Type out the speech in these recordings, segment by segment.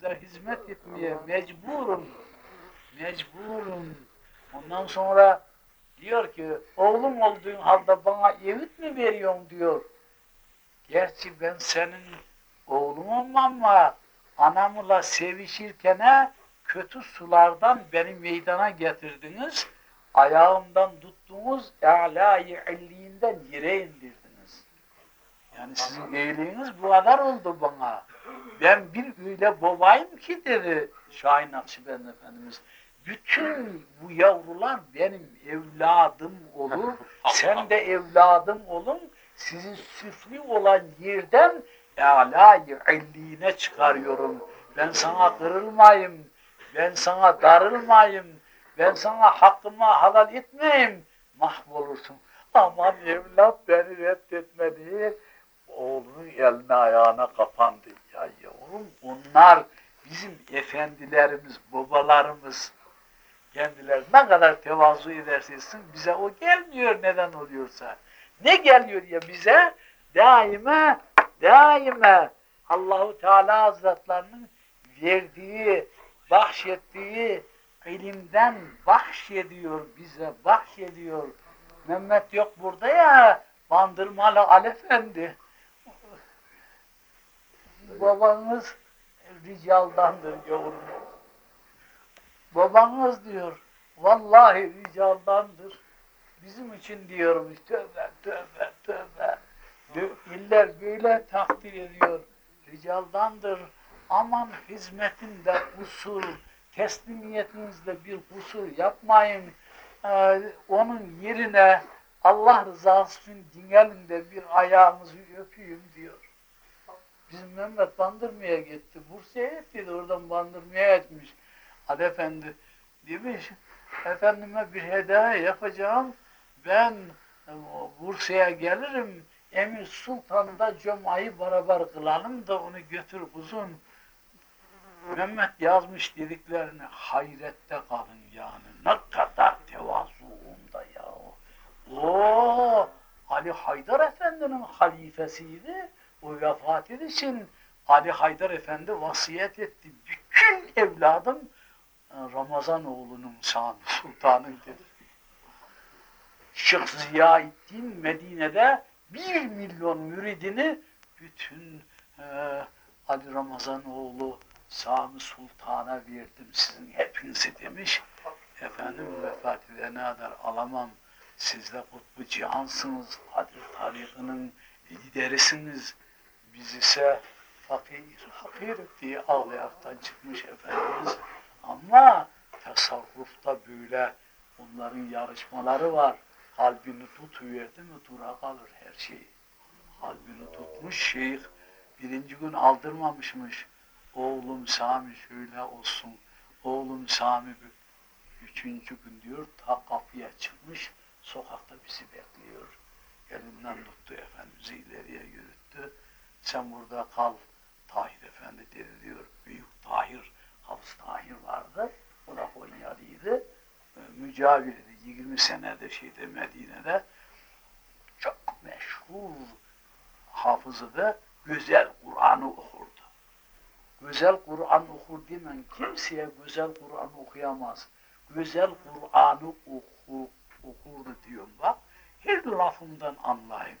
size hizmet etmeye mecburum. Mecburum. Ondan sonra diyor ki oğlum olduğun halde bana evit mi veriyorsun diyor. Gerçi ben senin oğlumum ama anamla sevişirken kötü sulardan beni meydana getirdiniz. Ayağımdan tuttunuz, a'la-i illiğinden yere indirdiniz. Yani sizin iyiliğiniz bu kadar oldu bana. Ben bir öyle babayım ki dedi Şahin Akşibendi Efendimiz. Bütün bu yavrular benim evladım olur. Sen de evladım olun. Sizin süflü olan yerden âlâ-i illiğine çıkarıyorum. Ben sana kırılmayayım. Ben sana darılmayayım. Ben sana hakkımı halal etmeyeyim. Mahvolursun. Aman evlat beni reddetmedi. Oğlunun eline ayağına kapandı. Ya yavrum onlar bizim efendilerimiz, babalarımız. Kendileri ne kadar tevazu edersin bize o gelmiyor neden oluyorsa. Ne geliyor ya bize? Daima, daima Allahu Teala Hazretlerinin verdiği, bahşettiği ilimden bahşediyor bize, bahşediyor. Mehmet yok burada ya, Bandırmalı Alefendi. Babanız ricaldandır yavrum. Babanız diyor, vallahi ricaldandır. Bizim için diyorum, tövbe, tövbe, tövbe. İller böyle takdir ediyor, ricaldandır. Aman hizmetinde kusur, teslimiyetinizde bir kusur yapmayın. Ee, onun yerine Allah rızası için dingelin de bir ayağınızı öpeyim diyor. Bizim Mehmet Bandırma'ya gitti. Bursa'ya gitti. Oradan Bandırma'ya etmiş. Ali Efendi demiş, efendime bir hediye yapacağım. Ben e, Bursa'ya gelirim. Emir Sultan'da Cuma'yı beraber kılalım da onu götür uzun. Mehmet yazmış dediklerini hayrette kalın yani. Ne kadar tevazuunda ya. O Ali Haydar Efendi'nin halifesiydi. O vefat için Ali Haydar Efendi vasiyet etti. Bütün evladım Ramazan oğlunun şanı sultanın dedi. Şeyh Ziyaettin Medine'de bir milyon müridini bütün e, Ali Ramazan oğlu Sami Sultan'a verdim sizin hepinizi demiş. Efendim vefat edene kadar alamam. Siz de kutbu cihansınız. Kadir tarikinin liderisiniz. Biz ise fakir, fakir diye ağlayaktan çıkmış Efendimiz. Ama tasarrufta böyle onların yarışmaları var. Kalbini tutuverdi mi dura kalır her şey. Kalbini tutmuş şeyh birinci gün aldırmamışmış. Oğlum Sami şöyle olsun. Oğlum Sami üçüncü gün diyor ta kapıya çıkmış. Sokakta bizi bekliyor. Elinden tuttu Efendimiz'i ileriye yürüttü. Sen burada kal. Tahir Efendi dedi diyor. Büyük Tahir, Hafız Tahir vardı. O da Konyalıydı. Ee, mücavirdi. 20 senede şeyde Medine'de. Çok meşhur hafızı da güzel Kur'an'ı okurdu. Güzel Kur'an okur demen kimseye güzel Kur'an okuyamaz. Güzel Kur'an'ı oku, okurdu diyorum bak. Her lafımdan anlayın.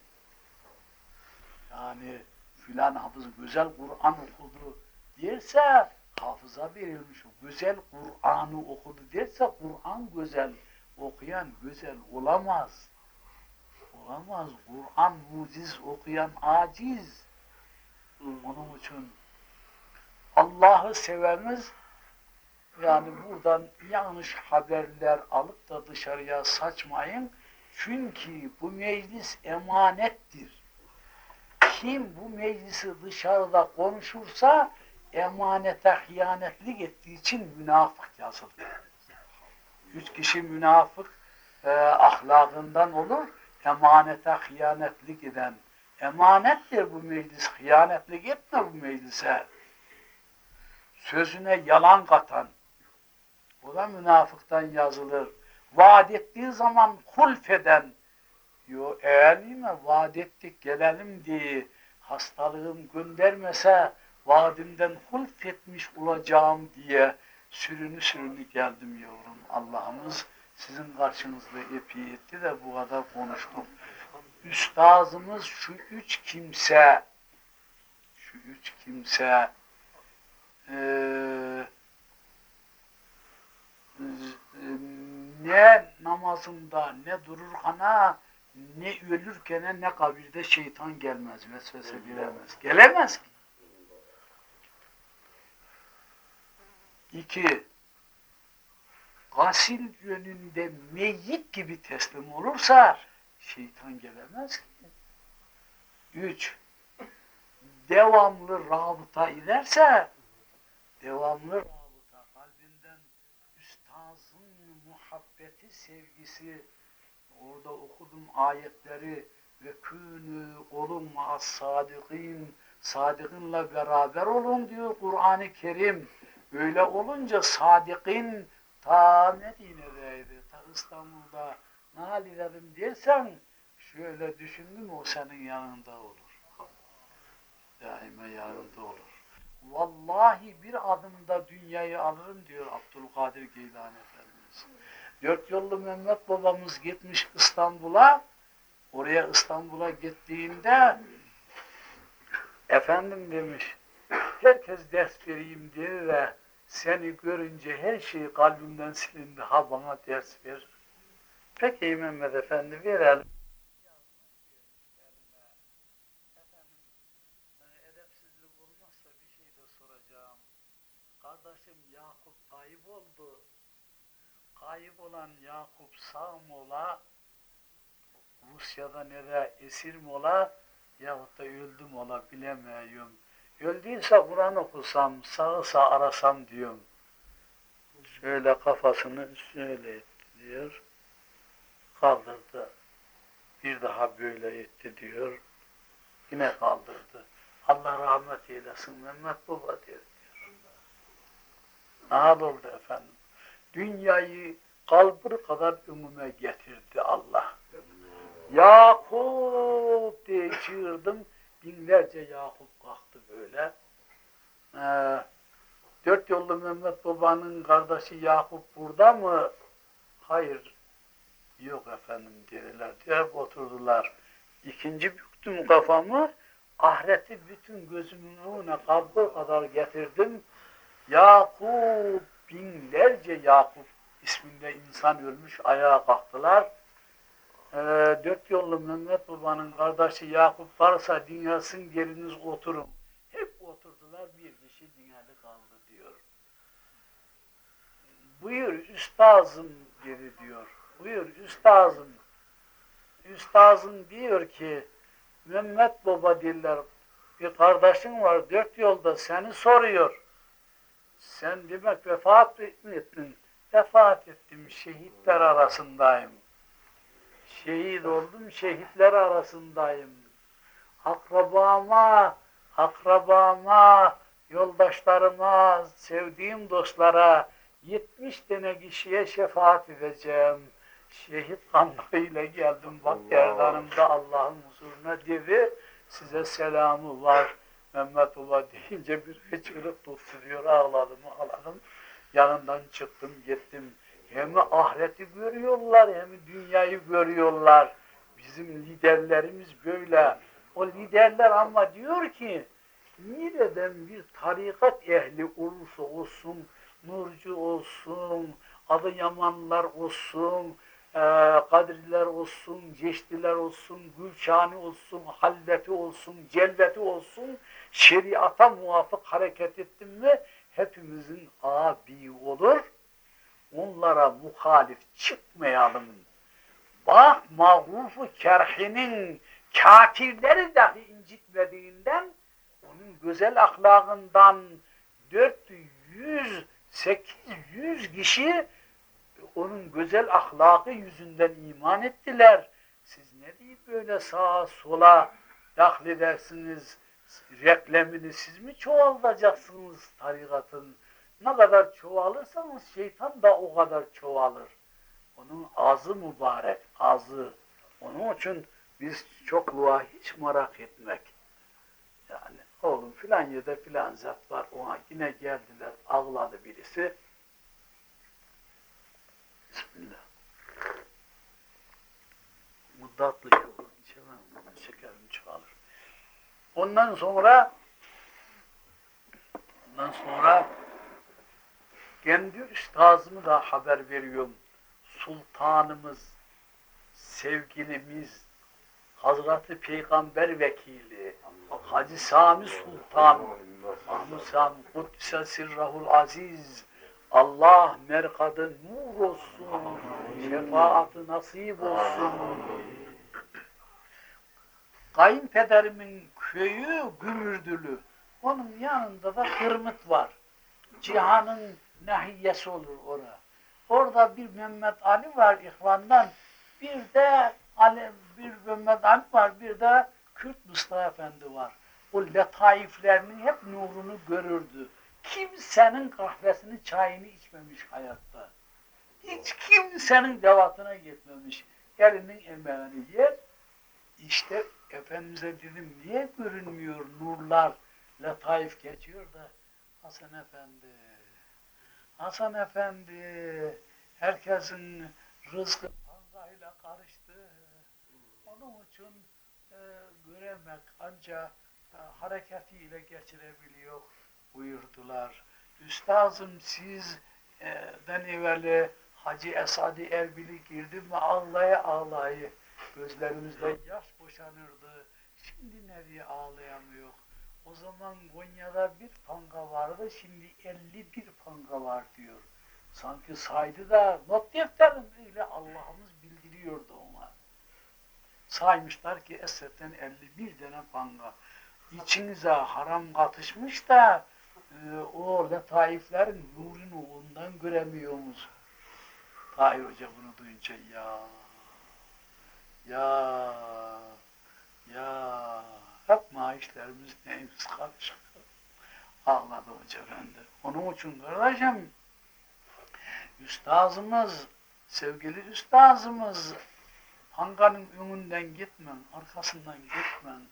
Yani filan hafız güzel Kur'an okudu derse hafıza verilmiş. Güzel Kur'an'ı okudu derse Kur'an güzel okuyan güzel olamaz. Olamaz. Kur'an muciz okuyan aciz. Onun için Allah'ı seveniz yani buradan yanlış haberler alıp da dışarıya saçmayın. Çünkü bu meclis emanettir. Kim bu meclisi dışarıda konuşursa emanete hıyanetlik ettiği için münafık yazılır. Üç kişi münafık e, ahlakından olur, emanete hıyanetlik eden. Emanettir bu meclis, hıyanetlik etme bu meclise. Sözüne yalan katan, o da münafıktan yazılır. Vaat ettiği zaman hulfeden, yo eğer mi vaat ettik gelelim diye hastalığım göndermese vaadimden hulf etmiş olacağım diye sürünü sürünü geldim yavrum. Allah'ımız sizin karşınızda epey etti de bu kadar konuştum. Üstazımız şu üç kimse şu üç kimse eee ne namazında ne dururkana ne ölürken ne kabirde şeytan gelmez, vesvese giremez. Gelemez ki. İki, gasil yönünde meyyit gibi teslim olursa şeytan gelemez ki. Üç, devamlı rabıta ederse devamlı rabıta kalbinden üstazın muhabbeti, sevgisi orada okudum ayetleri ve künü olun sadikin sadıkınla beraber olun diyor Kur'an-ı Kerim. Öyle olunca sadikin ta Medine'deydi, ta İstanbul'da nalilerim dersen şöyle düşündüm o senin yanında olur. Daima yanında olur. Vallahi bir adımda dünyayı alırım diyor Abdülkadir Geylani Efendimiz. Dört yollu Mehmet babamız gitmiş İstanbul'a. Oraya İstanbul'a gittiğinde efendim demiş herkes ders vereyim diye de seni görünce her şey kalbimden silindi. Ha bana ders ver. Peki Mehmet Efendi verelim. şey. Kardeşim Yakup kayıp oldu. Kayıp olan Yakup sağ mı ola? Rusya'da ne de esir mi ola? Yahut da öldü mü ola bilemiyorum. Öldüyse Kur'an okusam, sağı sağ arasam diyorum. Şöyle kafasını şöyle etti diyor. Kaldırdı. Bir daha böyle etti diyor. Yine kaldırdı. Allah rahmet eylesin Mehmet Baba diyor. Ne oldu efendim? Dünyayı kalbur kadar önüme getirdi Allah. Yakup diye çığırdım. Binlerce Yakup kalktı böyle. Ee, dört yollu Mehmet Baba'nın kardeşi Yakup burada mı? Hayır. Yok efendim dediler. Diye oturdular. İkinci büktüm kafamı. Ahireti bütün gözümün önüne kalbur kadar getirdim. Yakup, binlerce Yakup isminde insan ölmüş, ayağa kalktılar. Ee, dört yollu Mehmet Baba'nın kardeşi Yakup varsa dünyasın geliniz oturun. Hep oturdular, bir kişi dünyada kaldı diyor. Buyur üstazım dedi diyor. Buyur üstazım. Üstazım diyor ki, Mehmet Baba diller, bir kardeşin var dört yolda seni soruyor. Sen demek vefat mı ettin? Vefat ettim, şehitler arasındayım. Şehit oldum, şehitler arasındayım. Akrabama, akrabama, yoldaşlarıma, sevdiğim dostlara, 70 tane kişiye şefaat edeceğim. Şehit kanlarıyla geldim bak gerdanımda Allah'ın huzuruna dedi. Size selamı var. Mehmet Baba deyince bir hıçkırık tuttu diyor. Ağladım ağladım. Yanından çıktım gittim. Hem ahireti görüyorlar hem dünyayı görüyorlar. Bizim liderlerimiz böyle. O liderler ama diyor ki nereden bir tarikat ehli olursa olsun, nurcu olsun, adı yamanlar olsun, e, kadriler olsun, ceştiler olsun, gülşani olsun, halleti olsun, celleti olsun, şeriata muvafık hareket ettim mi hepimizin abi olur. Onlara muhalif çıkmayalım. Bak mağrufu kerhinin kafirleri dahi incitmediğinden onun güzel ahlakından 400 800 kişi onun güzel ahlakı yüzünden iman ettiler. Siz ne deyip böyle sağa sola dahledersiniz, reklamını siz mi çoğaltacaksınız tarikatın? Ne kadar çoğalırsanız şeytan da o kadar çoğalır. Onun ağzı mübarek, ağzı. Onun için biz çokluğa hiç merak etmek. Yani Oğlum filan yerde filan zat var. Ona yine geldiler. Ağladı birisi. Bismillah. Muddatlı olur. Ondan sonra ondan sonra kendi üstazımı da haber veriyorum. Sultanımız, sevgilimiz, Hazreti Peygamber Vekili, Hacı Sami Sultan, Mahmud Sami Kuddise Sirrahul Aziz, Allah merkadı nur olsun, şefaatı nasip olsun. Kayınpederimin köyü Gümürdülü. Onun yanında da Kırmıt var. Cihan'ın nahiyesi olur orada. Orada bir Mehmet Ali var İhvan'dan. Bir de Ali, bir Mehmet Ali var. Bir de Kürt Mustafa Efendi var. O letaiflerinin hep nurunu görürdü. Kimsenin kahvesini, çayını içmemiş hayatta. Hiç kimsenin devatına gitmemiş. Elinin emeğini yer. İşte Efendimiz'e dedim niye görünmüyor nurlar, letaif geçiyor da Hasan Efendi, Hasan Efendi, herkesin rızkı pangayla karıştı. Onun için e, göremek ancak e, hareketiyle geçirebiliyor buyurdular. Üstazım siz e, ben evveli Hacı Esadi Erbil'i girdim mi ağlaya ağlayı gözlerimizden yaş boşanırdı. Şimdi nereye ağlayamıyor? O zaman Konya'da bir panga vardı, şimdi 51 panga var diyor. Sanki saydı da not defterim öyle Allah'ımız bildiriyordu ona. Saymışlar ki Esed'den 51 tane panga. İçinize haram katışmış da e, o letaiflerin nurunu ondan göremiyorsunuz. Tahir Hoca bunu duyunca ya ya ya hep maaşlarımız neyimiz karışık. Ağladı hoca efendi. Onun için kardeşim üstazımız, sevgili üstazımız Hanganın önünden gitmen, arkasından gitmen.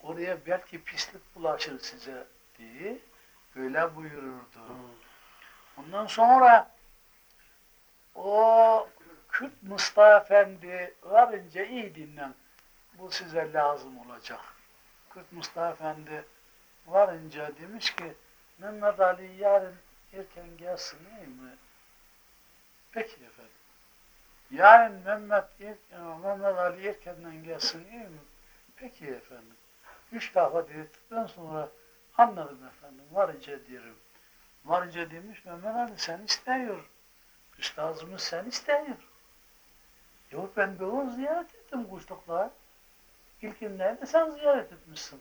Oraya belki pislik bulaşır size diye böyle buyururdu. Ondan sonra o Kürt Mustafa Efendi varınca iyi dinlen. Bu size lazım olacak. Kürt Mustafa Efendi varınca demiş ki Mehmet Ali yarın erken gelsin iyi mi? Peki efendim. Yarın Mehmet, Mehmet Ali erkenden gelsin iyi mi? Peki efendim. Üç defa dedikten sonra anladım efendim. Varınca diyorum. Varınca demiş Mehmet Ali sen istiyor. Üstazımız sen istiyor. Yok ben bir onu ziyaret ettim kuşluklar. İlkinde de sen ziyaret etmişsin.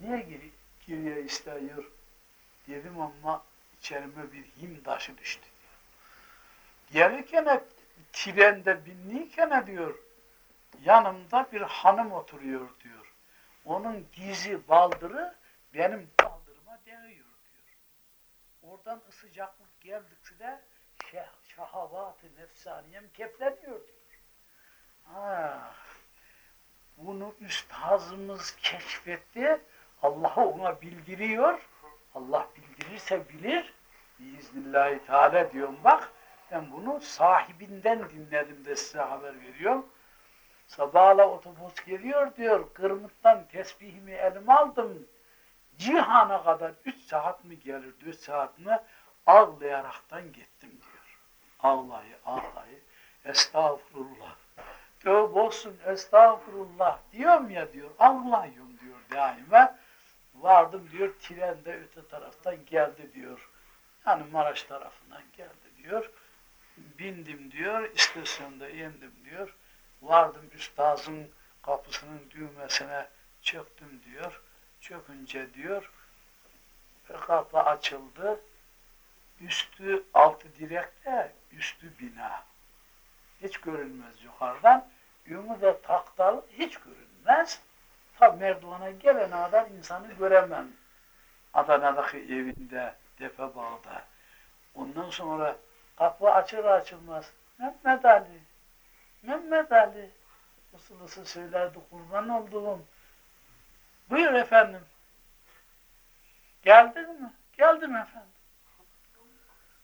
Niye geri, geriye istiyor? Dedim ama içerime bir him taşı düştü. Gelirken trende binliyken diyor, yanımda bir hanım oturuyor diyor. Onun dizi baldırı benim baldırıma değiyor diyor. Oradan sıcaklık geldikçe de şeh, şahavat-ı nefsaniyem kepleniyor diyor. Bunu üstazımız keşfetti. Allah ona bildiriyor. Allah bildirirse bilir. Biiznillahü Teala diyorum bak. Ben bunu sahibinden dinledim de size haber veriyorum. Sabahla otobüs geliyor diyor. Kırmıttan tesbihimi elime aldım. Cihana kadar üç saat mi gelir, dört saat mi ağlayaraktan gittim diyor. Ağlayı, ağlayı. Estağfurullah. Tövbe olsun, estağfurullah diyorum ya diyor. Ağlıyorum diyor daima. Vardım diyor, tren de öte taraftan geldi diyor. Yani Maraş tarafından geldi diyor bindim diyor, istasyonda indim diyor. Vardım üstazın kapısının düğmesine çöktüm diyor. Çökünce diyor, kapı açıldı. Üstü altı direkte, üstü bina. Hiç görünmez yukarıdan. Yönü de taktalı, hiç görünmez. Tabi merdivana gelen adam insanı göremem. Adana'daki evinde, Depe Bağ'da. Ondan sonra Kapı açır açılmaz. Mehmet Ali, Mehmet Ali. Usul usul söylerdi kurban olduğum. Buyur efendim. Geldin mi? Geldim efendim.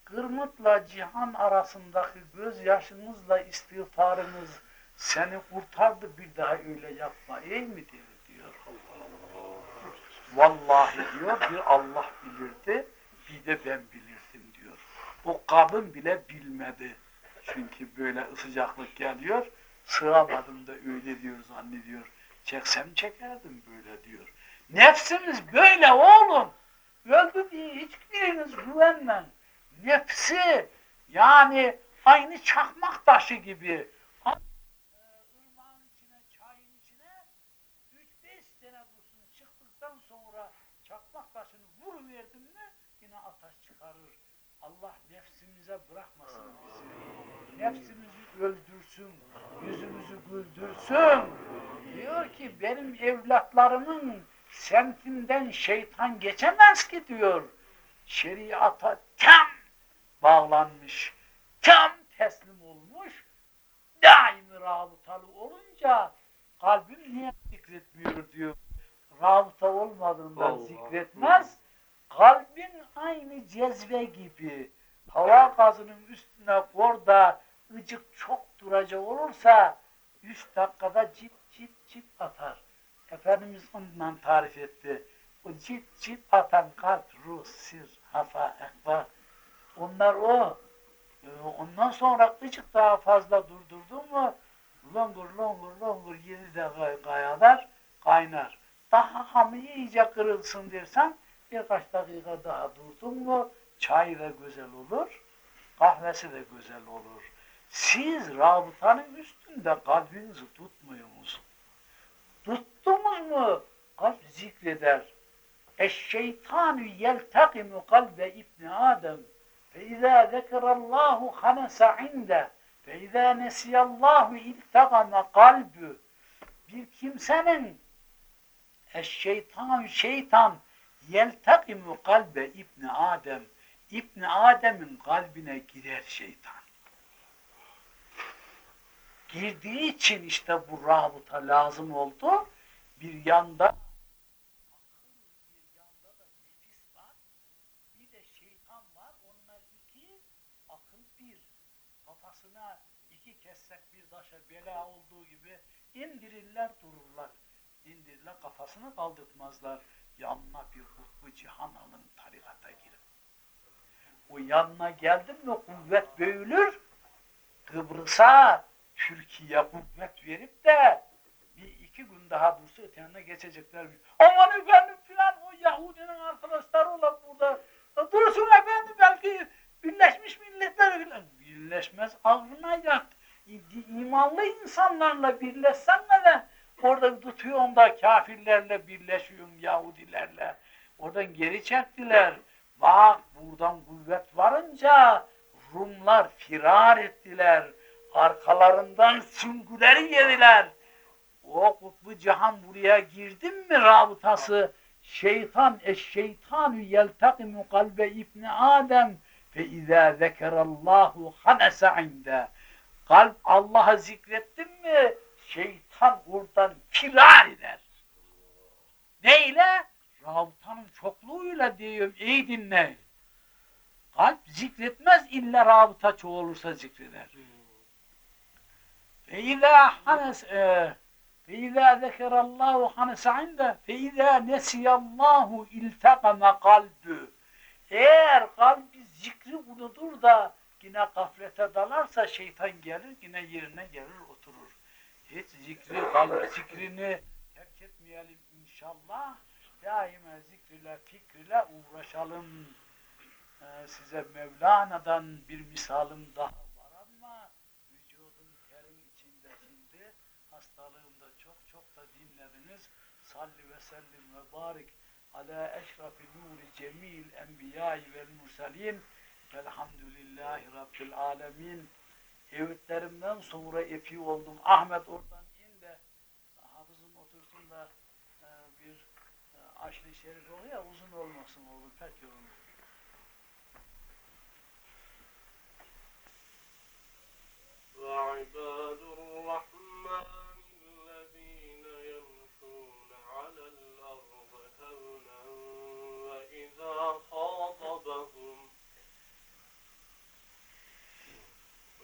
Kırmıtla cihan arasındaki gözyaşınızla istiğfarınız seni kurtardı bir daha öyle yapma iyi mi diyor. Vallahi diyor bir Allah bilirdi bir de ben bilirdim diyor. O kadın bile bilmedi. Çünkü böyle sıcaklık geliyor. Sığamadım da öyle diyor zannediyor. Çeksem çekerdim böyle diyor. Nefsimiz böyle oğlum. Öldü diye hiçbiriniz güvenmen. Nefsi yani aynı çakmak taşı gibi. Irmağın içine, çayın içine 3-5 sene dursun çıktıktan sonra çakmak taşını vuruverdin mi yine ateş çıkarır. Allah nefsimize bırakmasın bizi. Nefsimizi öldürsün, yüzümüzü güldürsün. Diyor ki benim evlatlarımın semtinden şeytan geçemez ki diyor. Şeriata tam bağlanmış, tam teslim olmuş, daimi rabıtalı olunca kalbim niye zikretmiyor diyor. Rabıta olmadığından Allah. zikretmez. Kalbin aynı cezve gibi hava gazının üstüne orada ıcık çok duracak olursa üç dakikada cip cip cip atar. Efendimiz ondan tarif etti. O cip cip atan kalp, ruh, sir, hafa, ekba. Onlar o. Ee, Ondan sonra ıcık daha fazla durdurdun mu longur longur longur yedi de kayadar kaynar. Daha hamı iyice kırılsın dersen birkaç dakika daha durdun mu çay da güzel olur, kahvesi de güzel olur. Siz rabıtanın üstünde kalbinizi tutmuyor musunuz? Tuttunuz mu kalp zikreder. Eşşeytanu yeltakimu kalbe ibni Adem. فإذا ذكر الله خنس عنده فإذا نسي الله iltakama kalbü bir kimsenin eşşeytan şeytan yeltakimu kalbe ibni Adem İbni Adem'in kalbine girer şeytan. Girdiği için işte bu rabıta lazım oldu. Bir yanda indirirler dururlar. İndirirler kafasını kaldırtmazlar. Yanına bir hutbu cihan alın tarikata girin. O yanına geldin mi kuvvet büyülür. Kıbrıs'a Türkiye kuvvet verip de bir iki gün daha dursa öte geçecekler. Aman efendim filan o Yahudinin arkadaşları olan burada. Ya Dursun efendim belki Birleşmiş Milletler filan. Birleşmez ağzına yat. İmanlı insanlarla birleşsen ne de orada tutuyorsun da kafirlerle birleşiyorsun Yahudilerle. Oradan geri çektiler. Bak buradan kuvvet varınca Rumlar firar ettiler. Arkalarından süngüleri yediler. O kutbu cihan buraya girdin mi rabıtası? Şeytan eşşeytanu yeltakimu kalbe ibni Adem fe izâ zekerallahu hanese inde. Kalp Allah'a zikrettin mi şeytan oradan firar eder. Neyle? Rabıtanın çokluğuyla diyorum iyi dinle. Kalp zikretmez illa rabıta çoğulursa zikreder. فإذا حنس آه، فإذا ذكر الله حنس عنده فإذا نسي الله التقم قلبه eğer kalbi zikri unutur da yine gaflete dalarsa şeytan gelir yine yerine gelir oturur. Hiç zikri kalp zikrini terk etmeyelim inşallah. Daima zikriyle fikriyle uğraşalım. Ee, size Mevlana'dan bir misalim daha var ama vücudum terin içinde şimdi hastalığımda çok çok da dinlediniz. Salli ve sellim ve barik ala eşrafi nuri cemil enbiyai vel mursalin Velhamdülillahi Rabbil Alemin. Evitlerimden sonra epi oldum. Ahmet oradan in de hafızım otursun da e, bir e, aşırı şerif ol ya uzun olmasın oğlum pek yorulma. وعباد الرحمن خاطبهم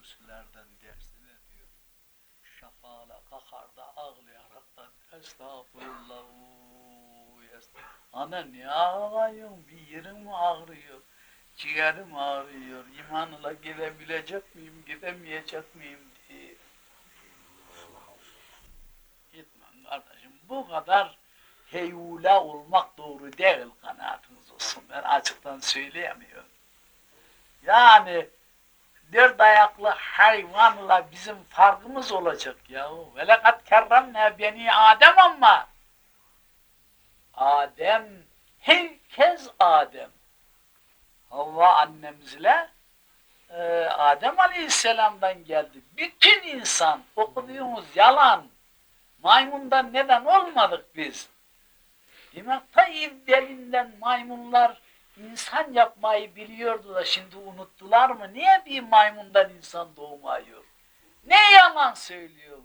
Kuddüslerden dersi veriyor. Şafağla kakarda ağlayaraktan estağfurullah. Ana niye ağlıyorsun? Bir yerin mi ağrıyor? Ciğerim ağrıyor. İmanla gidebilecek miyim, gidemeyecek miyim diye. Gitmem kardeşim. Bu kadar heyula olmak doğru değil kanaatiniz olsun. Ben açıktan söyleyemiyorum. Yani dört ayaklı hayvanla bizim farkımız olacak yahu. Ve lekad kerremne beni Adem ama Adem, herkes Adem. Havva annemizle e, Adem Aleyhisselam'dan geldi. Bütün insan okuduğumuz yalan. Maymundan neden olmadık biz? Demek ta maymunlar insan yapmayı biliyordu da şimdi unuttular mı? Niye bir maymundan insan doğmuyor? Ne yalan söylüyor?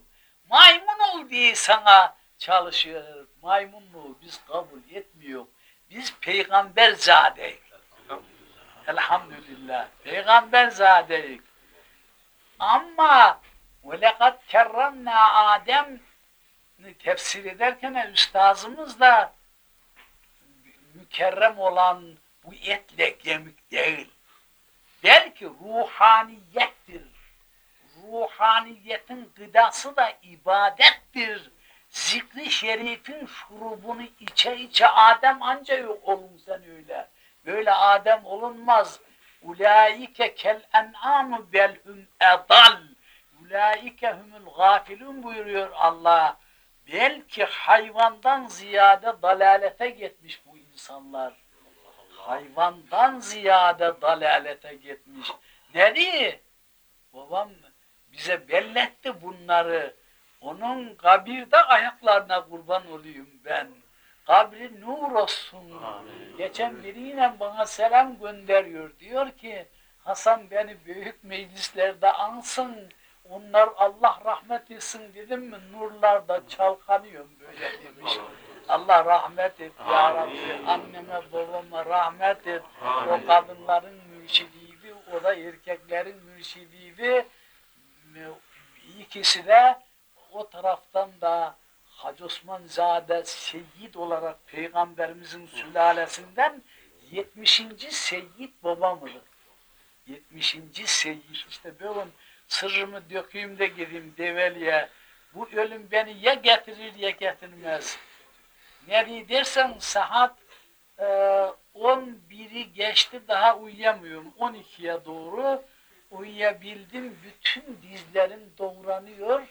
Maymun ol diye sana çalışıyor. Maymunluğu biz kabul etmiyor. Biz peygamber zadeyiz. Elhamdülillah. Peygamber zadeyiz. Ama lekad kerremna Adem tefsir ederken üstazımız da mükerrem olan bu etle kemik değil. Belki ruhaniyettir. Ruhaniyetin gıdası da ibadettir. Zikri şerifin şurubunu içe içe Adem anca yok olun sen öyle. Böyle Adem olunmaz. Ulaike kel en'amu belhum edal. Ulaike humul gafilun buyuruyor Allah. Belki hayvandan ziyade dalalete gitmiş bu insanlar. Hayvandan ziyade dalalete gitmiş. Nereye? Babam bize belletti bunları. Onun kabirde ayaklarına kurban olayım ben. Kabri nur olsun. Geçen biriyle bana selam gönderiyor. Diyor ki Hasan beni büyük meclislerde ansın. Onlar Allah rahmet etsin dedim mi nurlarda çalkanıyorum böyle demiş. Allah rahmet et ya Rabbi. Anneme babama rahmet et. O kadınların mürşidiydi. O da erkeklerin mürşidiydi. İkisi de o taraftan da Hacı Osman Zade Seyyid olarak Peygamberimizin sülalesinden 70. Seyyid babamıdır. 70. Seyyid işte böyle sırrımı dökeyim de gideyim Develi'ye. Bu ölüm beni ya getirir ya getirmez. Nereye dersen saat e, 11'i geçti daha uyuyamıyorum. 12'ye doğru uyuyabildim. Bütün dizlerim doğranıyor.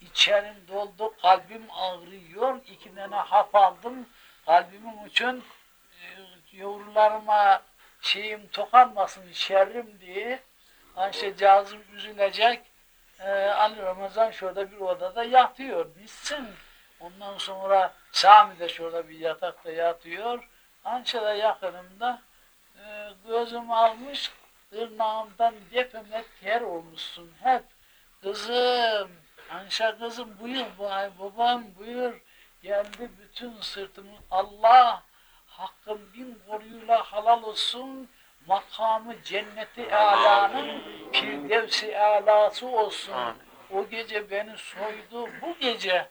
İçerim doldu, kalbim ağrıyor. İki tane hap aldım. Kalbimin için e, yavrularıma şeyim tokanmasın, şerrim diye. Ayşe cazım üzülecek. Ee, Ali Ramazan şurada bir odada yatıyor. Bitsin. Ondan sonra Sami de şurada bir yatakta yatıyor. De yakınımda e, gözüm almış tırnağımdan defeme ter olmuşsun hep. Kızım, Ayşe kızım buyur bay babam buyur. Geldi bütün sırtımı Allah hakkın bin koruyla halal olsun makamı cenneti alanın firdevsi alası olsun. O gece beni soydu. Bu gece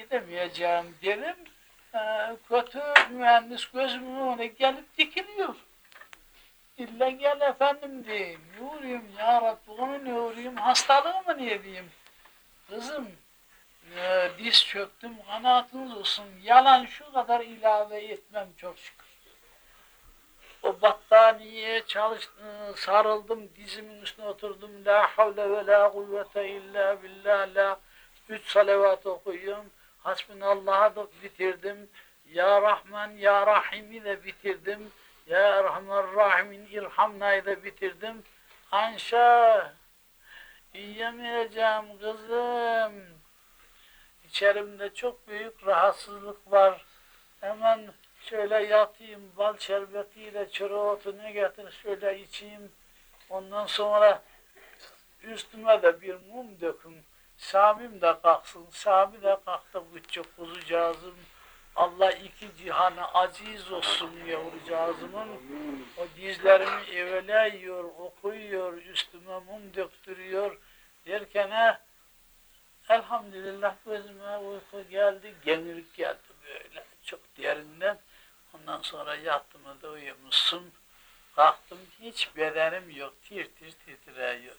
gidemeyeceğim dedim. Ee, kötü mühendis gözümün önüne gelip dikiliyor. İlla gel efendim diyeyim. Uğrayayım ya Rabbi onu ne uğrayayım? Hastalığı mı niye diyeyim? Kızım e, diz çöktüm kanaatınız olsun. Yalan şu kadar ilave etmem çok şükür. O battaniyeye çalıştım, sarıldım, dizimin üstüne oturdum. La havle ve la kuvvete illa billah la. Üç salavat okuyuyorum. Hasbunallah'a da bitirdim. Ya Rahman, Ya Rahim'i de bitirdim. Ya Erhamer Rahimin İrhamna'yı da bitirdim. Anşa, yiyemeyeceğim kızım. İçerimde çok büyük rahatsızlık var. Hemen şöyle yatayım, bal şerbetiyle çöre otu ne getir şöyle içeyim. Ondan sonra üstüme de bir mum dökün. Samim de kalksın, Sami de kalktı küçük kuzucağızım. Allah iki cihanı aziz olsun yavrucağızımın. O dizlerimi evele yiyor, okuyor, üstüme mum döktürüyor. Derken he, elhamdülillah gözüme uyku geldi, gemirik geldi böyle çok derinden. Ondan sonra yattım da uyumuşsun. Kalktım hiç bedenim yok, tir tir titriyor.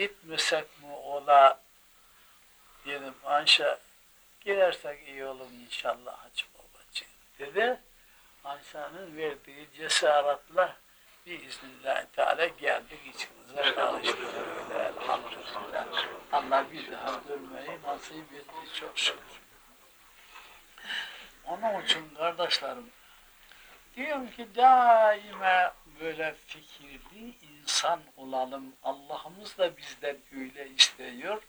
Gitmesek mi ola dedim Ayşe gidersek iyi olur inşallah Hacı babacığım dedi. Ayşe'nin verdiği cesaretle biiznillahü teala geldik içimize karıştık elhamdülillah. Allah bir daha görmeyi nasip etti çok şükür. Onun için kardeşlerim diyorum ki daima böyle fikirli insan olalım. Allah'ımız da bizden öyle istiyor.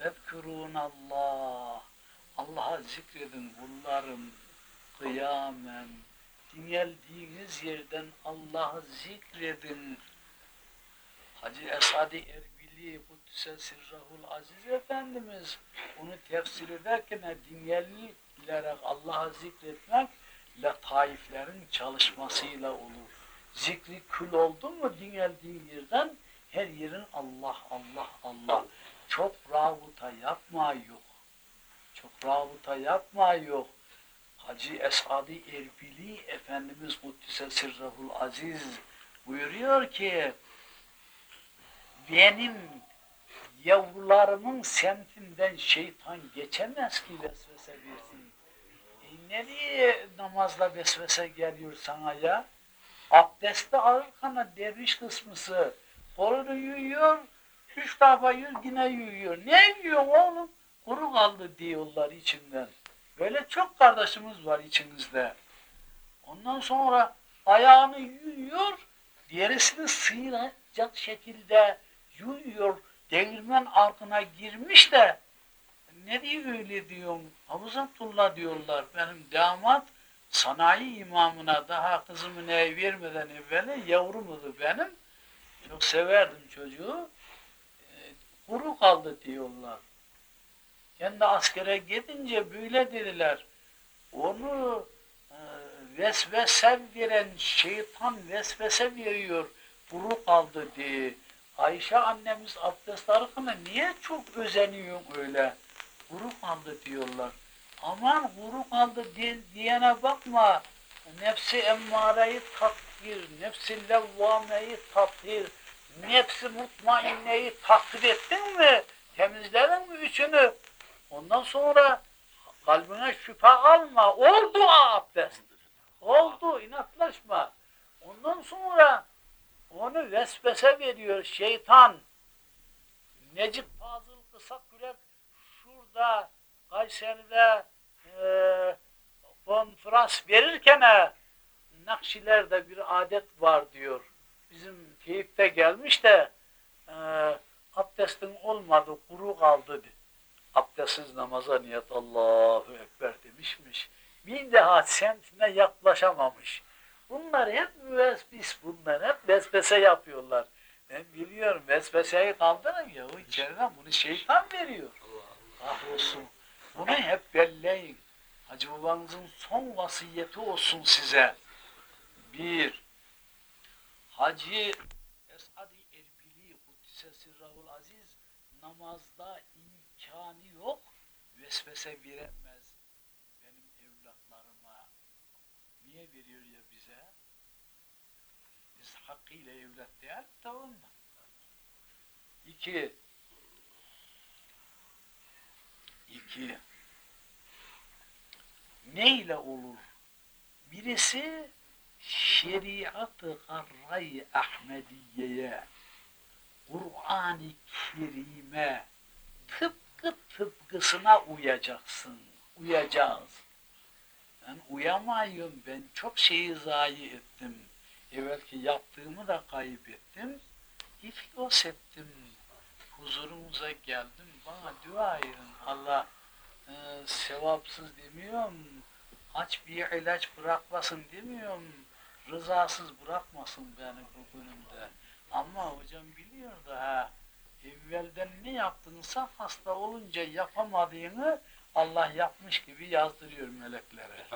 Vezkurun Allah. Allah'a zikredin kullarım. Kıyamen. Dingeldiğiniz yerden Allah'ı zikredin. Hacı Esadi Erbili Kuddise Sirrahul Aziz Efendimiz onu tefsir ederken dingelilere Allah'ı zikretmek letaiflerin çalışmasıyla olur. Zikri kül oldu mu dingeldiği yerden her yerin Allah Allah Allah. Çok ravuta yapma yok. Çok ravuta yapma yok. Hacı Esadi Erbili Efendimiz Kuddise Sirrahul Aziz buyuruyor ki benim yavrularımın semtinden şeytan geçemez ki vesvese versin. E nereye namazla vesvese geliyor sana ya? Abdestte alırken derviş kısmısı kolunu yuyuyor, üç defa yüz yine yuyuyor. Ne yiyor oğlum? Kuru kaldı diyorlar içinden. Böyle çok kardeşimiz var içinizde. Ondan sonra ayağını yuyuyor, derisini sıyıracak şekilde yuyuyor. Devirmen altına girmiş de ne diye öyle diyorsun? Havuz Abdullah diyorlar. Benim damat sanayi imamına daha kızımı ne vermeden evvel yavrumudu benim. Çok severdim çocuğu. E, kuru kaldı diyorlar. Kendi askere gidince böyle dediler. Onu e, vesvese veren şeytan vesvese veriyor. Kuru kaldı diye. Ayşe annemiz abdest alırken niye çok özeniyorsun öyle? Kuru kaldı diyorlar. Aman kuru kaldı diye, diyene bakma. Nefsi emmareyi takdir, nefsi levvameyi takdir, nefsi mutmainneyi takdir ettin mi? Temizledin mi üçünü? Ondan sonra kalbine şüphe alma. Oldu abdest. Oldu. inatlaşma. Ondan sonra onu vesvese veriyor şeytan. Necip Fazıl Kısa Kürek şurada Kayseri'de e, konferans verirken e, Nakşiler'de bir adet var diyor. Bizim teyipte gelmiş de e, abdestin olmadı, kuru kaldı. Abdestsiz namaza niyet Allahu Ekber demişmiş. Bir daha semtine yaklaşamamış. Bunlar hep müvesvis, bunlar hep vesvese yapıyorlar. Ben biliyorum vesveseyi kaldırın ya, o içeriden bunu şeytan veriyor. Kahrolsun. Bunu hep belleyin. Hacı babanızın son vasiyeti olsun size. Bir, Hacı Esad-ı Erbili Kuddise Sirrahul Aziz namazda imkanı yok, vesvese veremez benim evlatlarıma. Niye veriyor ya bize? Biz hakkıyla evlat değil de ondan. İki, iki, neyle olur? Birisi şeriat-ı garray Ahmediye'ye, Kur'an-ı Kerim'e tıpkı tıpkısına uyacaksın. Uyacağız. Ben uyamayım. Ben çok şeyi zayi ettim. Evvelki yaptığımı da kaybettim. İflos ettim. Huzurunuza geldim. Bana dua edin. Allah e, sevapsız demiyorum. Aç bir ilaç bırakmasın demiyorum. Rızasız bırakmasın beni bugünümde. Ama hocam biliyor da ha, evvelden ne yaptınsa hasta olunca yapamadığını Allah yapmış gibi yazdırıyor meleklere.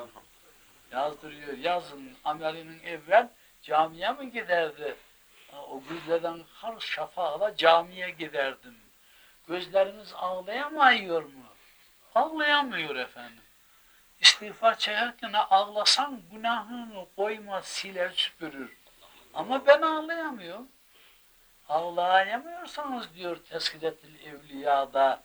Yazdırıyor. Yazın amelinin evvel camiye mi giderdi? O gözlerden kar şafağıyla camiye giderdim. Gözlerimiz ağlayamıyor mu? Ağlayamıyor efendim. İstiğfar çekerken ağlasan günahını koymaz, siler, süpürür. Ama ben ağlayamıyorum. Ağlayamıyorsanız diyor Tezkiretül Evliya'da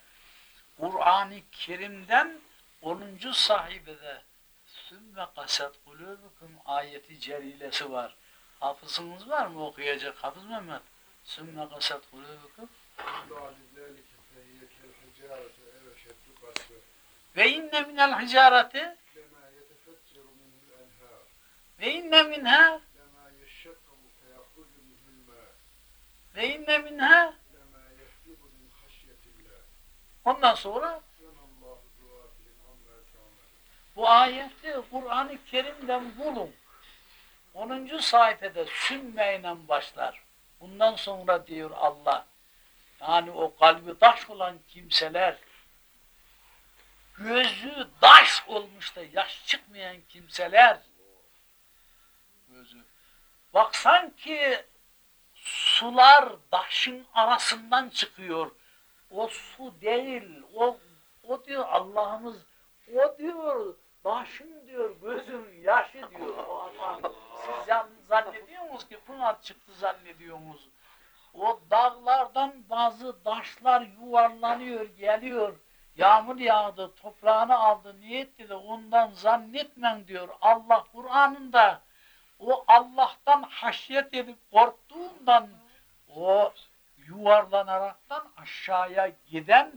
Kur'an-ı Kerim'den 10. sahibede Sümme kasat kulubukum ayeti celilesi var. Hafızınız var mı okuyacak Hafız Mehmet? Sümme kasat kulubukum Ve inne minel hicareti ve inne minha ve inne minha ondan sonra bu ayette Kur'an-ı Kerim'den bulun. 10. sayfada sünmeyle başlar. Bundan sonra diyor Allah. Yani o kalbi taş olan kimseler gözü taş olmuş da yaş çıkmayan kimseler gözü. Bak sanki sular taşın arasından çıkıyor. O su değil. O, o diyor Allah'ımız o diyor başım diyor gözüm yaşı diyor. O Allah. Siz zannediyor musunuz ki pınar çıktı zannediyorsunuz. O dağlardan bazı taşlar yuvarlanıyor, geliyor. Yağmur yağdı, toprağını aldı, niyet dedi. Ondan zannetmen diyor. Allah Kur'an'ında o Allah'tan haşyet edip korktuğundan o yuvarlanaraktan aşağıya giden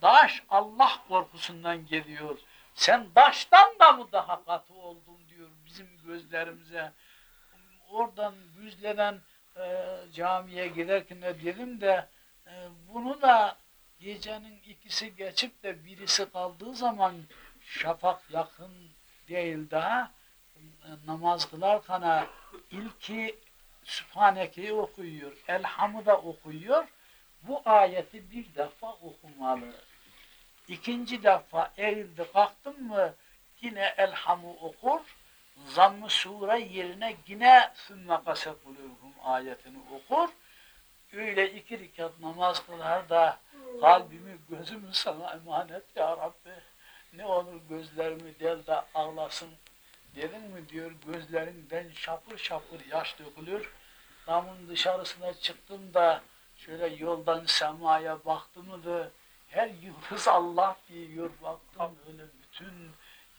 taş Allah korkusundan geliyor. Sen taştan da mı daha katı oldun diyor bizim gözlerimize. Oradan Güzle'den e, camiye giderken de dedim de e, bunu da gecenin ikisi geçip de birisi kaldığı zaman şafak yakın değil daha namaz kılarken ilki Sübhaneke'yi okuyor, Elham'ı da okuyor. Bu ayeti bir defa okumalı. İkinci defa eğildi kalktın mı yine Elham'ı okur. Zamm-ı Sure yerine yine Sümme kasekuluhum ayetini okur. Öyle iki rekat namaz kılar da kalbimi gözümü sana emanet ya Rabbi. Ne olur gözlerimi del de ağlasın. Dedin mi diyor gözlerinden şapır şapır yaş dökülür. Damın dışarısına çıktım da şöyle yoldan semaya baktım da her yıldız Allah diyor baktım öyle bütün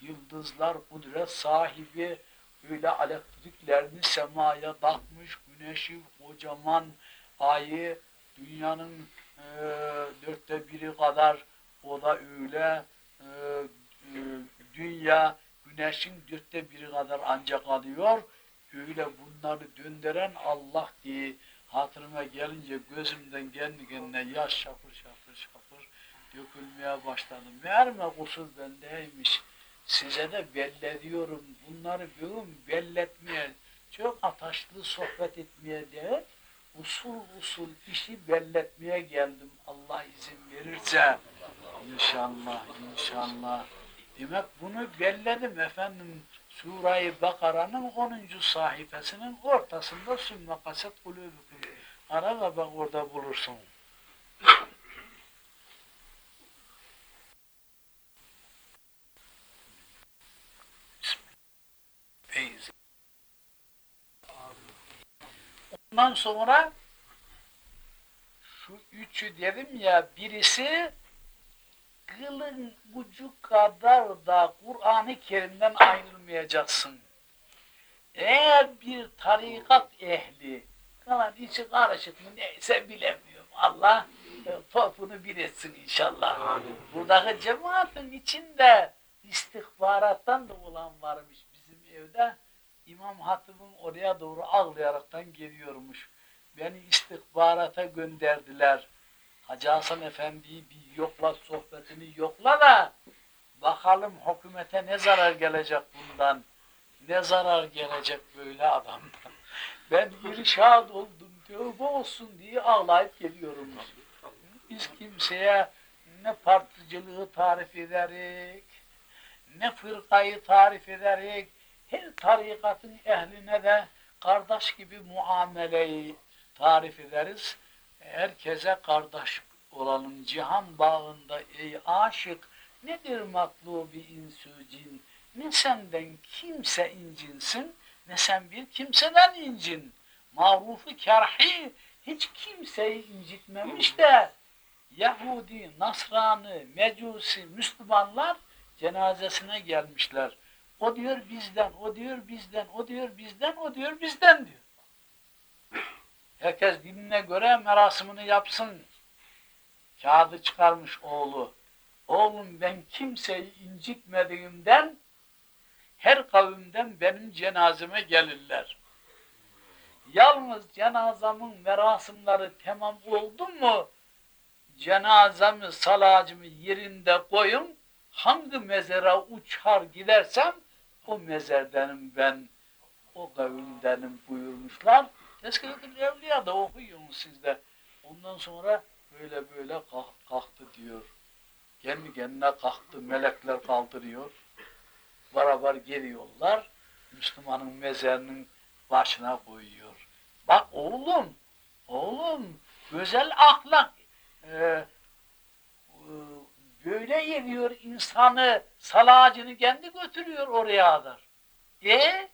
yıldızlar kudret sahibi öyle elektriklerini semaya takmış güneşi kocaman ayı dünyanın e, dörtte biri kadar o da öyle e, e, dünya güneşin dörtte biri kadar ancak alıyor öyle bunları döndüren Allah diye hatırıma gelince gözümden kendi kendine yaş şapır şapır şapır dökülmeye başladı. Meğer mi kusur bendeymiş. Size de bellediyorum. Bunları bugün belletmeye, çok ataşlı sohbet etmeye değil, usul usul işi belletmeye geldim. Allah izin verirse. İnşallah, inşallah. Demek bunu belledim efendim. Sure-i Bakara'nın 10. sayfasının ortasında sümme kaset kulübüküm. Ara da bak orada bulursun. Ondan sonra şu üçü dedim ya birisi kılın ucu kadar da Kur'an-ı Kerim'den ayrılmayacaksın. Eğer bir tarikat ehli, kalan içi karışık mı neyse bilemiyorum. Allah topunu bir etsin inşallah. Amin. Buradaki cemaatin içinde istihbarattan da olan varmış bizim evde. İmam Hatip'in oraya doğru ağlayaraktan geliyormuş. Beni istihbarata gönderdiler. Hacı Hasan Efendi'yi bir yokla, sohbetini yokla da bakalım hükümete ne zarar gelecek bundan. Ne zarar gelecek böyle adamdan. Ben irşad oldum, tövbe olsun diye ağlayıp geliyorum. Biz kimseye ne particılığı tarif ederek, ne fırkayı tarif ederek, her tarikatın ehline de kardeş gibi muameleyi tarif ederiz. Herkese kardeş olalım. Cihan bağında ey aşık nedir matlubi insücin? Ne senden kimse incinsin, ne sen bir kimseden incin. Marufu kerhi hiç kimseyi incitmemiş de Yahudi, Nasranı, Mecusi, Müslümanlar cenazesine gelmişler. O diyor bizden, o diyor bizden, o diyor bizden, o diyor bizden diyor. Herkes dinine göre merasimini yapsın. Kağıdı çıkarmış oğlu. Oğlum ben kimseyi incitmediğimden her kavimden benim cenazeme gelirler. Yalnız cenazamın merasimleri tamam oldu mu cenazemi, salacımı yerinde koyun, hangi mezara uçar gidersem o mezardanım ben, o kavimdenim buyurmuşlar. Tezkiretül Evliya da okuyun sizde. Ondan sonra böyle böyle kalk- kalktı diyor. Kendi kendine kalktı, melekler kaldırıyor. Beraber geliyorlar. Müslümanın mezarının başına koyuyor. Bak oğlum, oğlum güzel ahlak e, e, böyle yeniyor insanı, salacını kendi götürüyor oraya kadar. E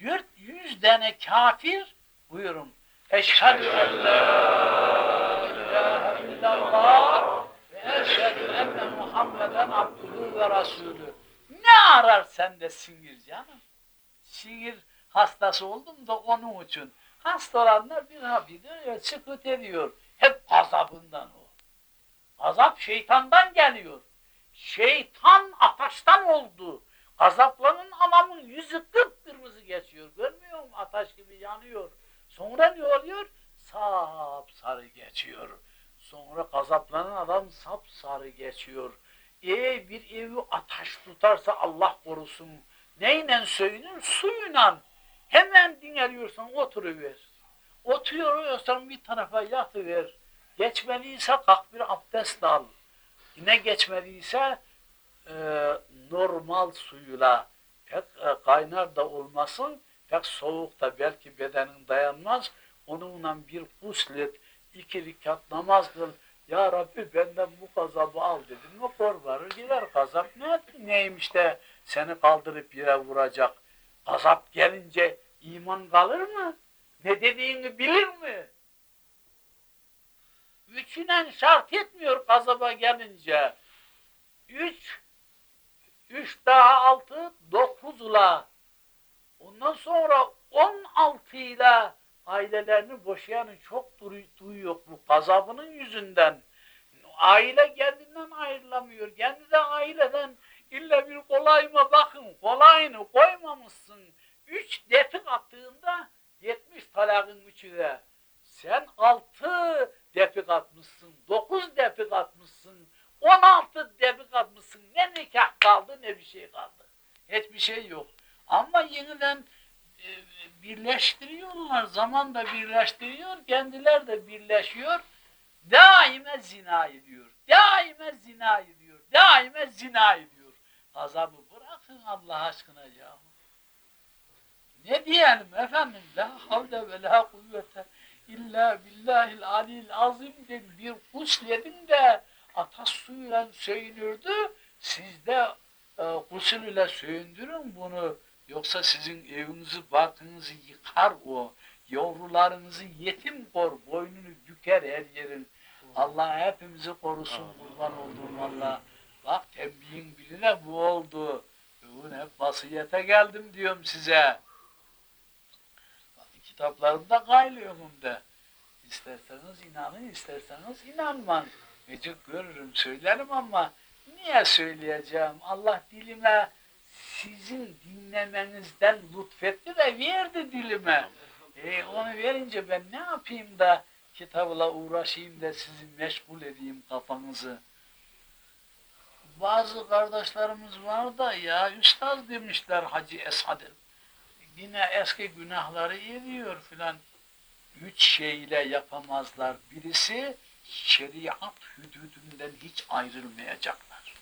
400 tane kafir buyurun. Eşhedü en la ilahe illallah ve eşhedü enne Muhammeden abduhu ve rasulü. Ne arar sende sinir canım? Sinir hastası oldum da onun için. Hasta olanlar bir de sıkıntı ediyor. Hep gazabından o. Azap şeytandan geliyor. Şeytan ateşten oldu. Gazaplanın adamın yüzü kıpkırmızı geçiyor. Görmüyor musun? Ateş gibi yanıyor. Sonra ne oluyor? Sap sarı geçiyor. Sonra gazaplanan adam sapsarı geçiyor. Eğer bir evi ateş tutarsa Allah korusun. Neyle söylünür? Suyla. Hemen dinleniyorsan oturuver. Oturuyorsan bir tarafa yatıver. Geçmediyse kalk bir abdest al. Yine geçmediyse e, normal suyla pek e, kaynar da olmasın, pek soğuk da belki bedenin dayanmaz. Onunla bir guslet, iki rekat namaz kıl. Ya Rabbi benden bu gazabı al dedim mi kor varır gider gazap. Ne neymiş de seni kaldırıp yere vuracak. Gazap gelince iman kalır mı? Ne dediğini bilir mi? Üçüne şart etmiyor gazaba gelince. Üç, üç daha altı, dokuzla. Ondan sonra on altıyla ailelerini boşayanı çok duyuyor bu gazabının yüzünden. Aile kendinden ayrılamıyor. Kendi de aileden illa bir kolayıma bakın. Kolayını koymamışsın. Üç depik attığında yetmiş talakın üçü. Sen altı depik atmışsın. Dokuz depik atmışsın. On altı depik atmışsın. Ne nikah kaldı ne bir şey kaldı. Hiçbir şey yok. Ama yeniden e, birleştiriyorlar. Zaman da birleştiriyor. Kendiler de birleşiyor. Daime zina ediyor. Daime zina ediyor. Daime zina ediyor. Azabı bırakın Allah aşkına ya. Ne diyelim efendim? La havle ve la kuvvete illa billahil alil azim dedi. Bir gusledin de atas suyuyla söyünürdü. Siz de e, gusül ile söyündürün bunu. Yoksa sizin evinizi, barkınızı yıkar o. Yavrularınızı yetim kor, boynunu büker her yerin. Allah hepimizi korusun kurban olduğum Allah. Bak tembihin birine bu oldu. Bugün hep vasiyete geldim diyorum size. Kitaplarımda gaylıyorum de. İsterseniz inanın, isterseniz inanman. Mecik görürüm, söylerim ama niye söyleyeceğim? Allah dilime sizin dinlemenizden lütfetti de verdi dilime. E, onu verince ben ne yapayım da kitabla uğraşayım da sizi meşgul edeyim kafanızı. Bazı kardeşlerimiz var da ya üstad demişler Hacı Esad'ı. Yine eski günahları ediyor filan. Üç şeyle yapamazlar. Birisi şeriat hüdudünden hiç ayrılmayacaklar.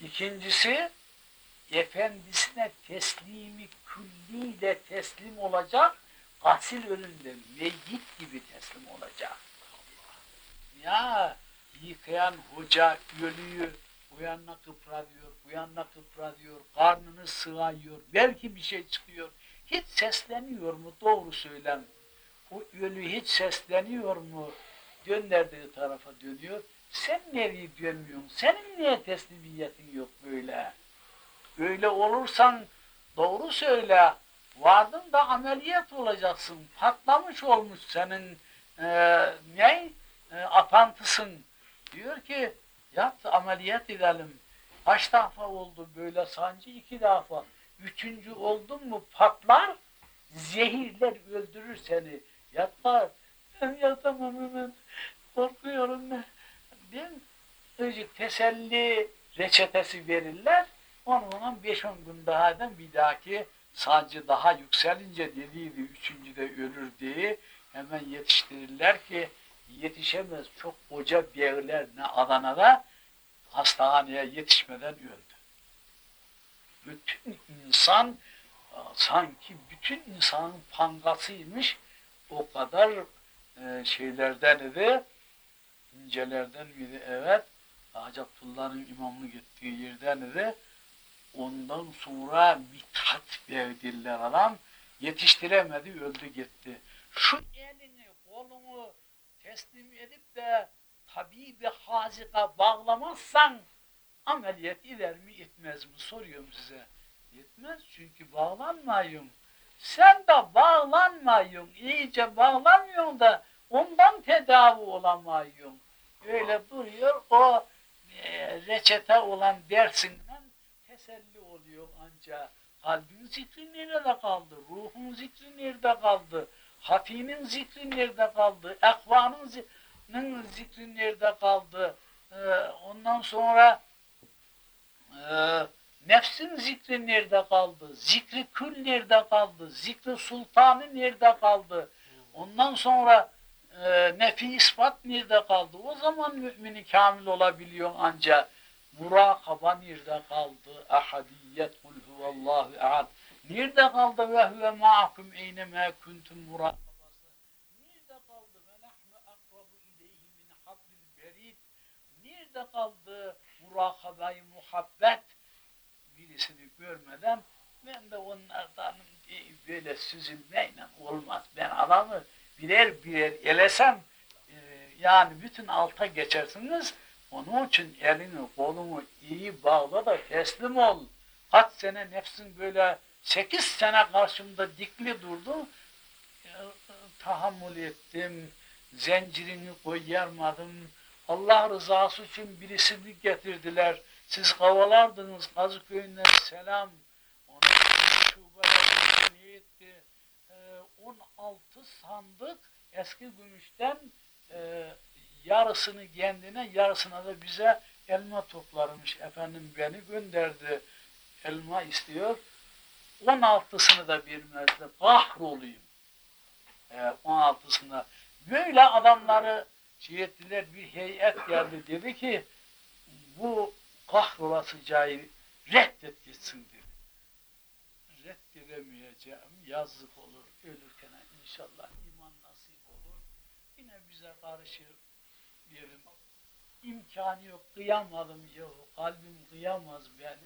İkincisi efendisine teslimi külliyle teslim olacak, asil önünde meyyit gibi teslim olacak. Ya yıkayan hoca ölüyü bu yanına kıpra diyor, bu yanına kıpra diyor, karnını sığayıyor, belki bir şey çıkıyor. Hiç sesleniyor mu? Doğru söylem. O ölü hiç sesleniyor mu? Gönderdiği tarafa dönüyor. Sen nereye dönmüyorsun? Senin niye teslimiyetin yok böyle? Öyle olursan doğru söyle. Vardın da ameliyat olacaksın. Patlamış olmuş senin e, ne? E, apantısın. Diyor ki yat ameliyat edelim. Kaç defa oldu böyle sancı? iki defa. Üçüncü oldun mu patlar, zehirler öldürür seni. Yatlar. Ben yatamam hemen. Korkuyorum ben. Ben Öcük teselli reçetesi verirler. Onunla 5-10 gün daha da bir dahaki sancı daha yükselince dediydi üçüncüde ölür diye hemen yetiştirirler ki yetişemez. Çok koca beyler ne Adana'da hastaneye yetişmeden öldü. Bütün insan sanki bütün insanın pangasıymış o kadar e, şeylerden idi incelerden biri evet. Hacı Abdullah'ın imamlık ettiği yerden idi. Ondan sonra mithat verdiler adam yetiştiremedi öldü gitti. Şu elini kolunu teslim edip de tabi bir hazika bağlamazsan ameliyat eder mi etmez mi soruyorum size. Etmez çünkü bağlanmayın. Sen de bağlanmayın. iyice bağlanmıyorsun da ondan tedavi olamayın. Öyle duruyor o e, reçete olan dersinden teselli oluyor ancak. Kalbin zikri nerede kaldı? Ruhun zikri nerede kaldı? Hafinin zikri nerede kaldı? Ekvanın zikri... Allah'ın zikri nerede kaldı? Ee, ondan sonra ee, nefsin zikri nerede kaldı? Zikri kül nerede kaldı? Zikri sultanı nerede kaldı? Ondan sonra e, nefi ispat nerede kaldı? O zaman mümini kamil olabiliyor ancak. Murakaba nerede kaldı? Ahadiyet kul huvallahu ehad. Nerede kaldı ve huve ma'akum eynemâ kuntum murakabası? Nerede kaldı murakabayı muhabbet? Birisini görmeden ben de onlardan böyle süzülmeyle olmaz. Ben adamı birer birer elesem e, yani bütün alta geçersiniz. Onun için elini kolunu iyi bağla da teslim ol. Kaç sene nefsin böyle sekiz sene karşımda dikli durdu. E, tahammül ettim. Zincirini koyarmadım. Allah rızası için birisini getirdiler. Siz kavalardınız Kazıköy'ünden selam. Onun şubeler ne etti? Ee, 16 sandık eski gümüşten e, yarısını kendine yarısına da bize elma toplarmış. Efendim beni gönderdi. Elma istiyor. 16'sını da vermezdi. Kahroluyum. Ee, 16'sında. Böyle adamları ettiler, bir heyet geldi dedi ki bu kahrolası cahil reddet gitsin dedi. Reddedemeyeceğim, yazık olur, ölürken inşallah iman nasip olur. Yine bize karşı diyelim, imkanı yok, kıyamadım ya, kalbim kıyamaz ben.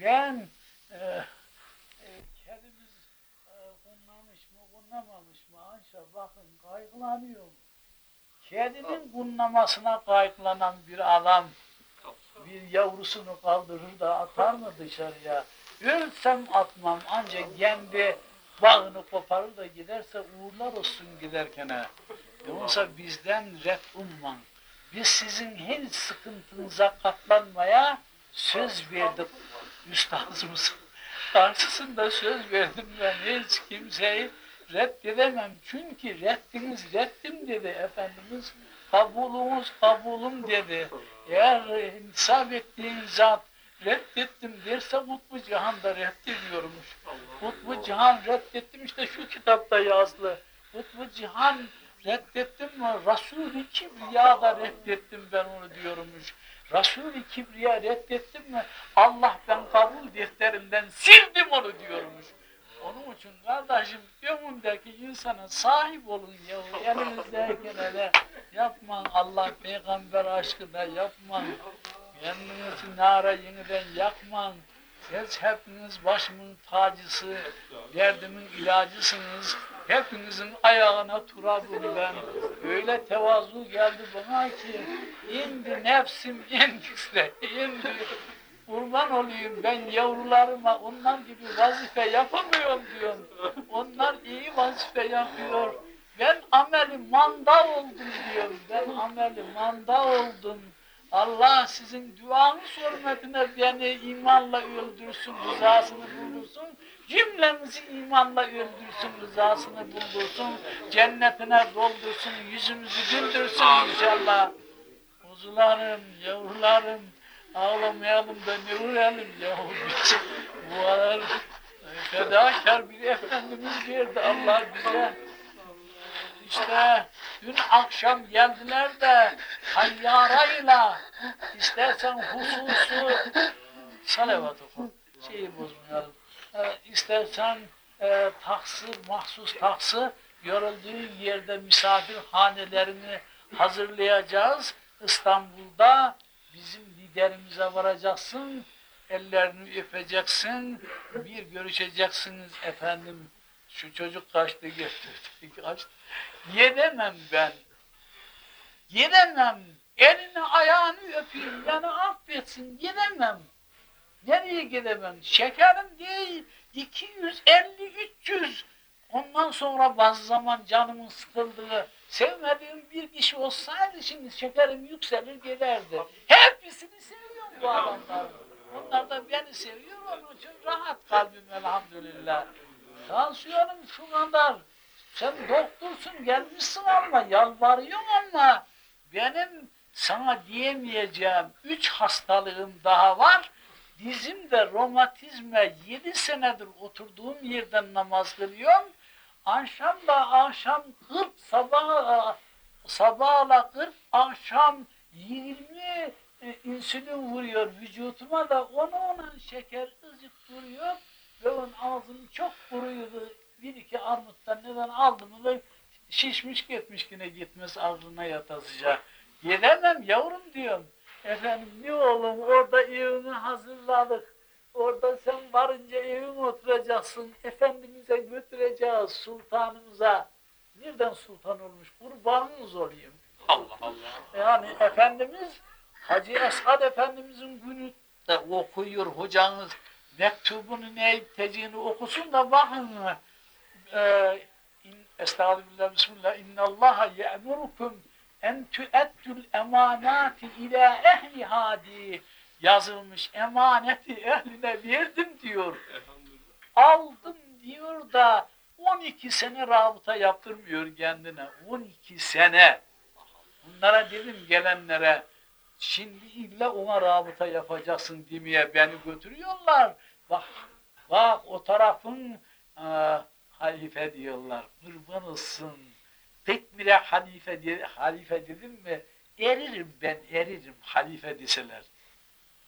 Ben e, e, kedimiz e, kunlamış mı, kunlamamış mı, ancak bakın kaygılanıyorum. Kedinin kunlamasına kaygılanan bir adam, bir yavrusunu kaldırır da atar mı dışarıya? Ölsem atmam ancak kendi bağını koparır da giderse uğurlar olsun giderken. Yoksa bizden red umman. Biz sizin her sıkıntınıza katlanmaya söz verdik üstadımız. Karşısında söz verdim ben hiç kimseyi reddedemem. Çünkü reddiniz reddim dedi Efendimiz. Kabulumuz kabulum dedi. Eğer hesap ettiğin zat reddettim derse Kutbu Cihan da reddediyormuş. Kutbu Cihan reddettim işte şu kitapta yazılı. Kutbu Cihan reddettim mi Resul-i Kibriya da reddettim ben onu diyormuş. Resul-i Kibriya reddettim mi Allah ben kabul defterinden sildim onu diyormuş. Onun için kardeşim gönlündeki insana sahip olun ya. Elinizdeyken hele yapman Allah peygamber aşkına yapman. Kendinizi nara yeniden yakman. Siz hepiniz başımın tacısı, derdimin ilacısınız. Hepinizin ayağına turabım ben. Öyle tevazu geldi bana ki indi nefsim endişte, indi. Kurban olayım ben yavrularıma onlar gibi vazife yapamıyorum diyorum. Onlar iyi vazife yapıyor. Ben ameli manda oldum diyorum. Ben ameli manda oldum. Allah sizin duanız hürmetine beni imanla öldürsün, rızasını buldursun. Cümlemizi imanla öldürsün, rızasını buldursun. Cennetine doldursun, yüzümüzü güldürsün inşallah. Kuzularım, yavrularım, ağlamayalım da ne uğrayalım biz. Bu e, fedakar bir Efendimiz verdi Allah bize. İşte dün akşam geldiler de hayyarayla istersen hususu salavat oku. Şeyi bozmayalım. Ee, istersen e, taksı, mahsus taksı görüldüğü yerde misafirhanelerini hazırlayacağız. İstanbul'da bizim liderimize varacaksın, ellerini öpeceksin, bir görüşeceksiniz efendim. Şu çocuk kaçtı getirdi, kaçtı. Yedemem ben. Yedemem. Elini ayağını öpeyim, beni affetsin. Yedemem. Nereye gidemem? Şekerim değil. 250, 300. Ondan sonra bazı zaman canımın sıkıldığı, sevmediğim bir kişi olsaydı şimdi şekerim yükselir giderdi. Hepsini seviyorum bu adamlar. Onlar da beni seviyor onun için rahat kalbim elhamdülillah. Tansiyonum şu kadar. Sen doktorsun gelmişsin ama yalvarıyorsun ama benim sana diyemeyeceğim üç hastalığım daha var. Dizimde romatizme yedi senedir oturduğum yerden namaz kılıyorum. Akşam da akşam 40 sabah sabahla 40 akşam 20 e, insülin vuruyor vücutuma da onu ona şeker ızık duruyor ve onun ağzım çok kuruydu. Bir iki armuttan neden aldım da şişmiş gitmiş yine gitmez ağzına yatasıca. Gelemem yavrum diyorum. Efendim ne oğlum orada evini hazırladık. Orada sen varınca evime oturacaksın. Efendimiz'e götüreceğiz sultanımıza. Nereden sultan olmuş? Kurbanınız olayım. Allah Allah. Yani Efendimiz Hacı Esad Efendimizin günü de okuyor hocanız. Mektubunu ne teciğini okusun da bakın. Ee, Estağfirullah, Bismillah. İnnallaha ye'murukum en tüeddül emanati ila ehliha diye yazılmış. Emaneti ehline verdim diyor. Aldım diyor da 12 sene rabıta yaptırmıyor kendine. 12 sene. Bunlara dedim gelenlere şimdi illa ona rabıta yapacaksın demeye beni götürüyorlar. Bak, bak o tarafın e, halife diyorlar. Kurban olsun. Tek bile halife, halife dedim mi eririm ben eririm halife deseler.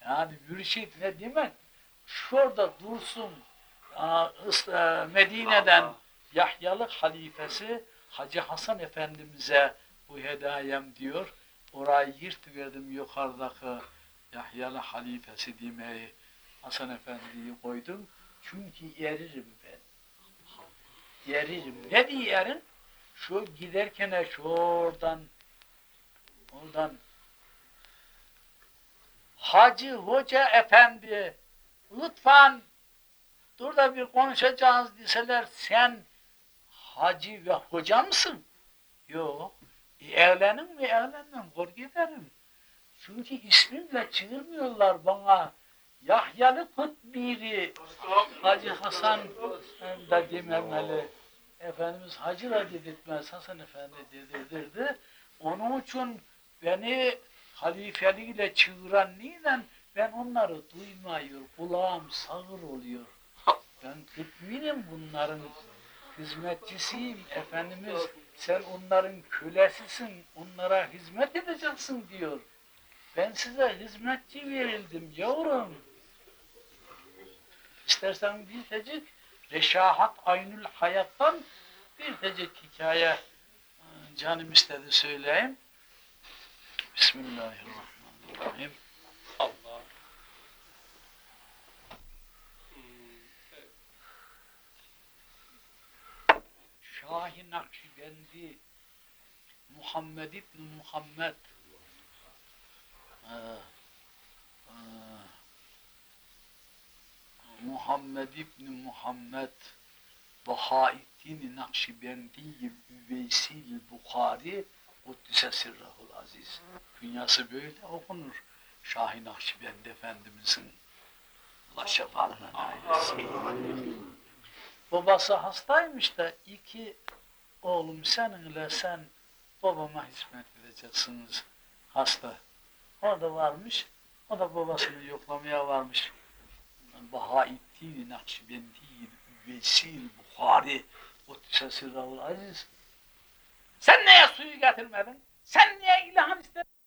Yani mürşit ne demek? Şurada dursun e, Medine'den Allah. Yahyalık halifesi Hacı Hasan Efendimiz'e bu hedayem diyor. Orayı yırtıverdim yukarıdaki Yahyalı halifesi demeyi Hasan Efendi'yi koydum. Çünkü eririm ben. Eririm. Ne diye erin? Şu giderken şuradan oradan Hacı Hoca Efendi lütfen dur da bir konuşacağız deseler sen hacı ve hoca mısın? Yok. E, evlenin mi evlenmem korku ederim. Çünkü ismimle çığırmıyorlar bana. Yahyalı Kutbiri, Hacı Hasan da dememeli. Efendimiz Hacı da dedirtmez, Hasan Efendi dedirtirdi. Onun için beni halifeliğiyle çığıran neyle ben onları duymuyor, kulağım sağır oluyor. Ben kıtminim bunların hizmetçisiyim. Efendimiz sen onların kölesisin, onlara hizmet edeceksin diyor. Ben size hizmetçi verildim yavrum. İstersen bir tecik Reşahat Aynül Hayat'tan bir tecik hikaye e, canım istedi söyleyeyim. Bismillahirrahmanirrahim. Allah. Şahin Nakşibendi Muhammed İbni Muhammed Muhammed İbni Muhammed Bahaettin Nakşibendi Üveysil Bukhari Kuddise Sirrahul Aziz. Dünyası böyle okunur. Şahin Nakşibendi Efendimizin Allah şefaatine nail. Babası hastaymış da iki oğlum seninle sen babama hizmet edeceksiniz hasta. O da varmış. O da babasını yoklamaya varmış. Bahaettin Nakşibendi Vesil Bukhari Kuddise Sirrahul Aziz. Sen niye suyu getirmedin? Sen niye ilhan istedin?